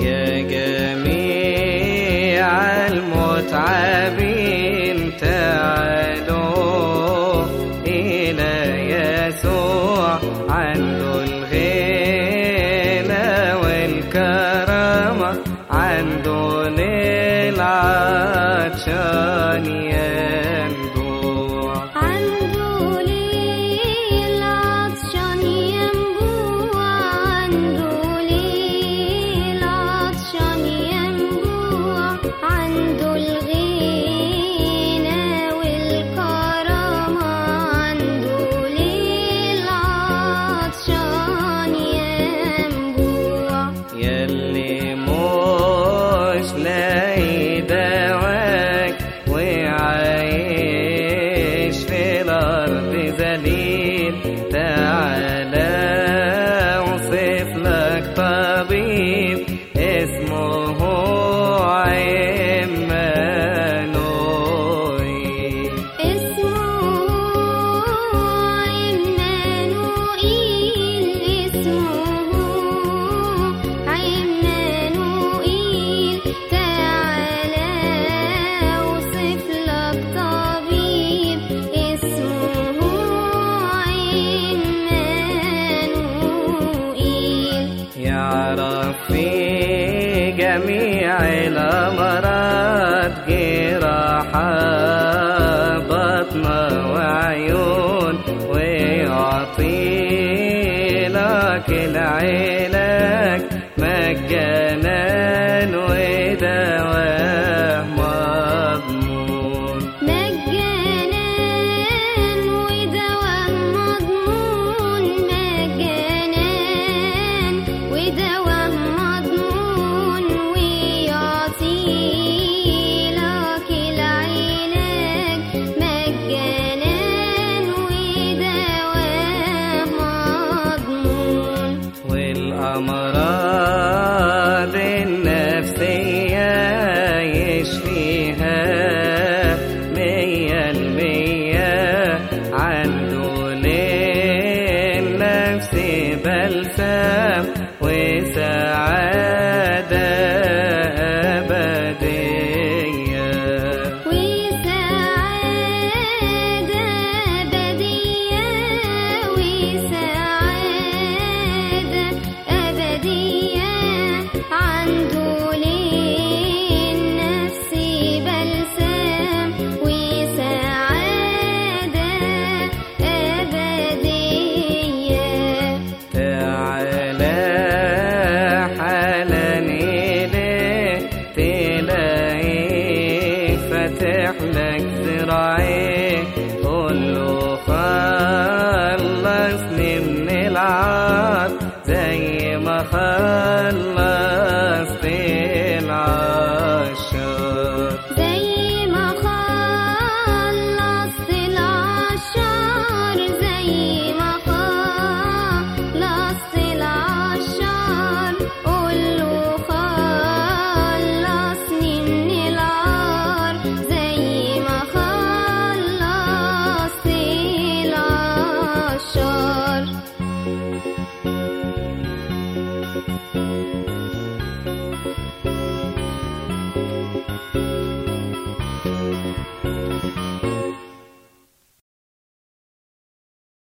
يا جميع المتعبين تعالوا إلى يسوع عنده الغنى والكرامة عنده العطشانية زليل جميع الأمراض جراحة بطن وعيون ويعطي لك العلاج مجانا وداء نفسي بلسم خلصني من العار زي ما خلصت العشاق